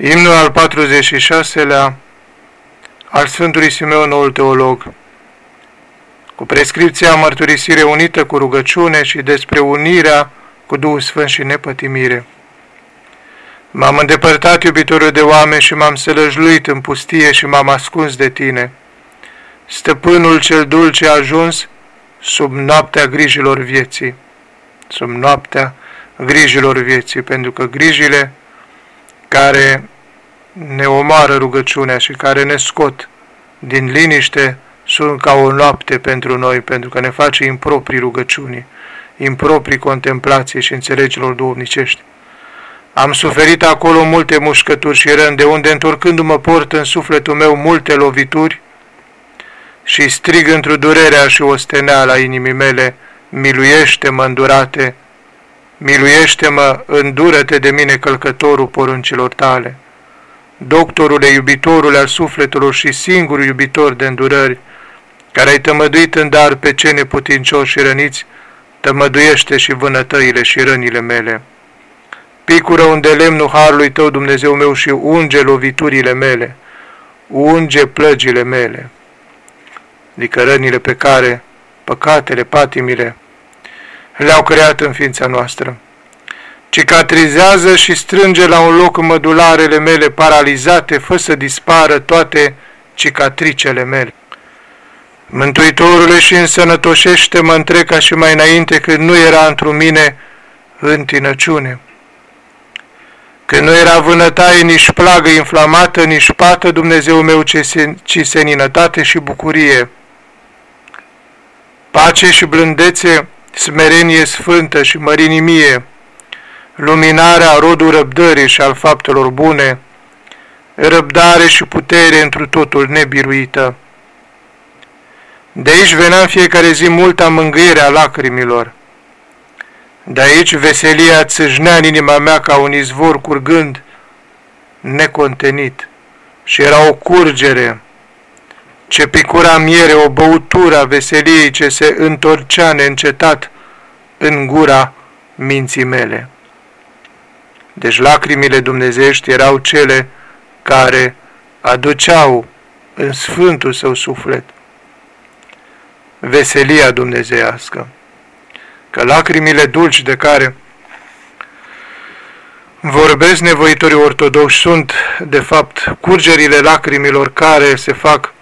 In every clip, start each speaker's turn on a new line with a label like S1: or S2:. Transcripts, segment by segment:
S1: Imnul al 46-lea al Sfântului Simeon, noul teolog, cu prescripția mărturisire unită cu rugăciune și despre unirea cu Duhul Sfânt și nepătimire. M-am îndepărtat, iubitorul de oameni, și m-am sălăjluit în pustie și m-am ascuns de tine. Stăpânul cel dulce a ajuns sub noaptea grijilor vieții, sub noaptea grijilor vieții, pentru că grijile care ne omoară rugăciunea și care ne scot din liniște sunt ca o noapte pentru noi, pentru că ne face improprii rugăciunii, improprii contemplației și înțelegilor duhovnicești. Am suferit acolo multe mușcături și răni, de unde întorcându-mă port în sufletul meu multe lovituri și strig într-o durerea și osteneala inimii mele, miluiește-mă îndurate, miluiește-mă, îndură-te de mine călcătorul poruncilor tale. Doctorule, iubitorule al sufletului și singur iubitor de îndurări, care ai tămăduit în dar pe cei neputincioși și răniți, tămăduiește și vânătăile și rănile mele. Picură unde lemnul harului tău, Dumnezeu meu, și unge loviturile mele, unge plăgile mele, adică rănile pe care păcatele, patimile, le-au creat în ființa noastră. Cicatrizează și strânge la un loc mădularele mele paralizate, fă să dispară toate cicatricele mele. Mântuitorule și însănătoșește-mă întreg ca și mai înainte când nu era într mine întinăciune. Când nu era vânătaie, nici plagă inflamată, nici pată, Dumnezeu meu, ci seninătate și bucurie. Pace și blândețe, smerenie sfântă și mărinimie, luminarea rodul răbdării și al faptelor bune, răbdare și putere întru totul nebiruită. De aici venea în fiecare zi multa mângâiere a lacrimilor. De aici veselia țâșnea în inima mea ca un izvor curgând, necontenit, și era o curgere, ce picura miere, o băutură a veseliei ce se întorcea neîncetat în gura minții mele. Deci lacrimile dumnezeiești erau cele care aduceau în sfântul său suflet veselia dumnezeiască. Că lacrimile dulci de care vorbesc nevoitorii ortodoxi sunt, de fapt, curgerile lacrimilor care se fac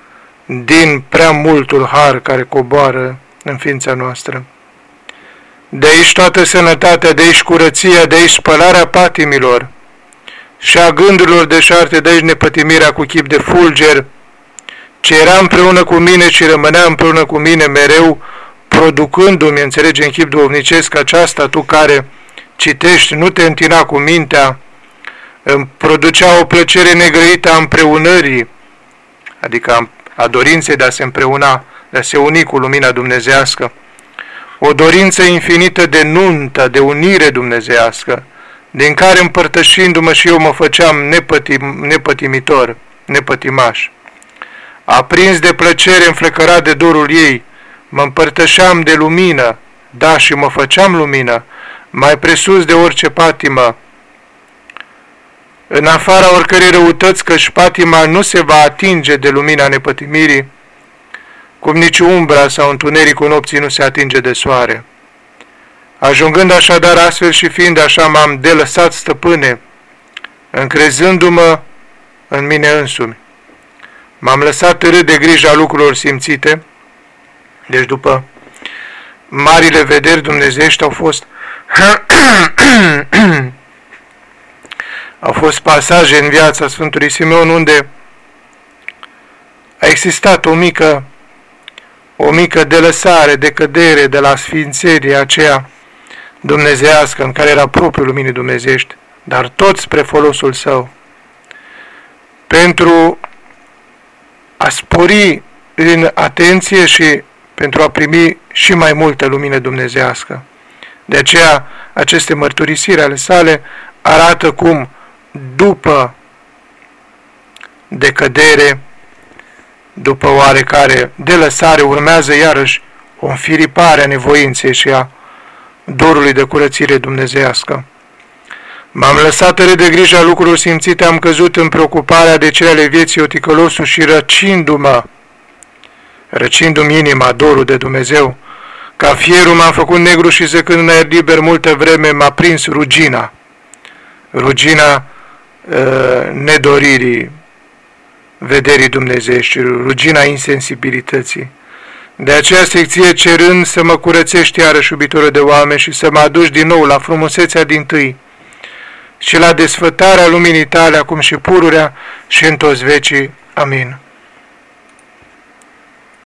S1: din prea multul har care coboară în ființa noastră. De aici toată sănătatea, de aici curăția, de aici spălarea patimilor și a gândurilor deșarte, de aici nepătimirea cu chip de fulger, ce era împreună cu mine și rămânea împreună cu mine mereu, producându-mi, înțelege în chip duhovnicesc aceasta, tu care citești, nu te întina cu mintea, îmi producea o plăcere negrăită a împreunării, adică a dorinței de a se împreuna, de a se uni cu lumina dumnezească, o dorință infinită de nuntă, de unire dumnezească, din care împărtășindu-mă și eu mă făceam nepătim, nepătimitor, nepătimaș. Aprins de plăcere înflecărat de dorul ei, mă împărtășeam de lumină, da, și mă făceam lumină, mai presus de orice patimă. În afara oricărei răutăți, căci patima nu se va atinge de lumina nepătimirii, cum nici umbra sau întunericul nopții nu se atinge de soare. Ajungând așadar astfel și fiind așa, m-am delăsat stăpâne, încrezându-mă în mine însumi. M-am lăsat târât de grija lucrurilor simțite, deci după marile vederi dumnezeiești au fost au fost pasaje în viața Sfântului Simeon unde a existat o mică o mică delăsare, decădere de la sfințeria aceea dumnezească în care era propriul luminii dumnezeiești, dar tot spre folosul său. Pentru a spori în atenție și pentru a primi și mai multă lumină dumnezească. De aceea, aceste mărturisiri ale sale arată cum, după decădere, după oarecare delăsare, urmează iarăși o înfiripare a nevoinței și a dorului de curățire dumnezească. M-am lăsat tare de grija lucrurilor simțite, am căzut în preocuparea de cele ale vieții oticălosul și răcindu-mă, răcindu-mi inima, dorul de Dumnezeu, ca fierul m-am făcut negru și zăcând în aer liber multă vreme m-a prins rugina, rugina uh, nedoririi, vederii dumnezeiești, rugina insensibilității. De aceea secție cerând să mă curățești iarăși iubitorul de oameni și să mă aduci din nou la frumusețea din tâi și la desfătarea luminii tale acum și pururea și în toți vecii. Amin.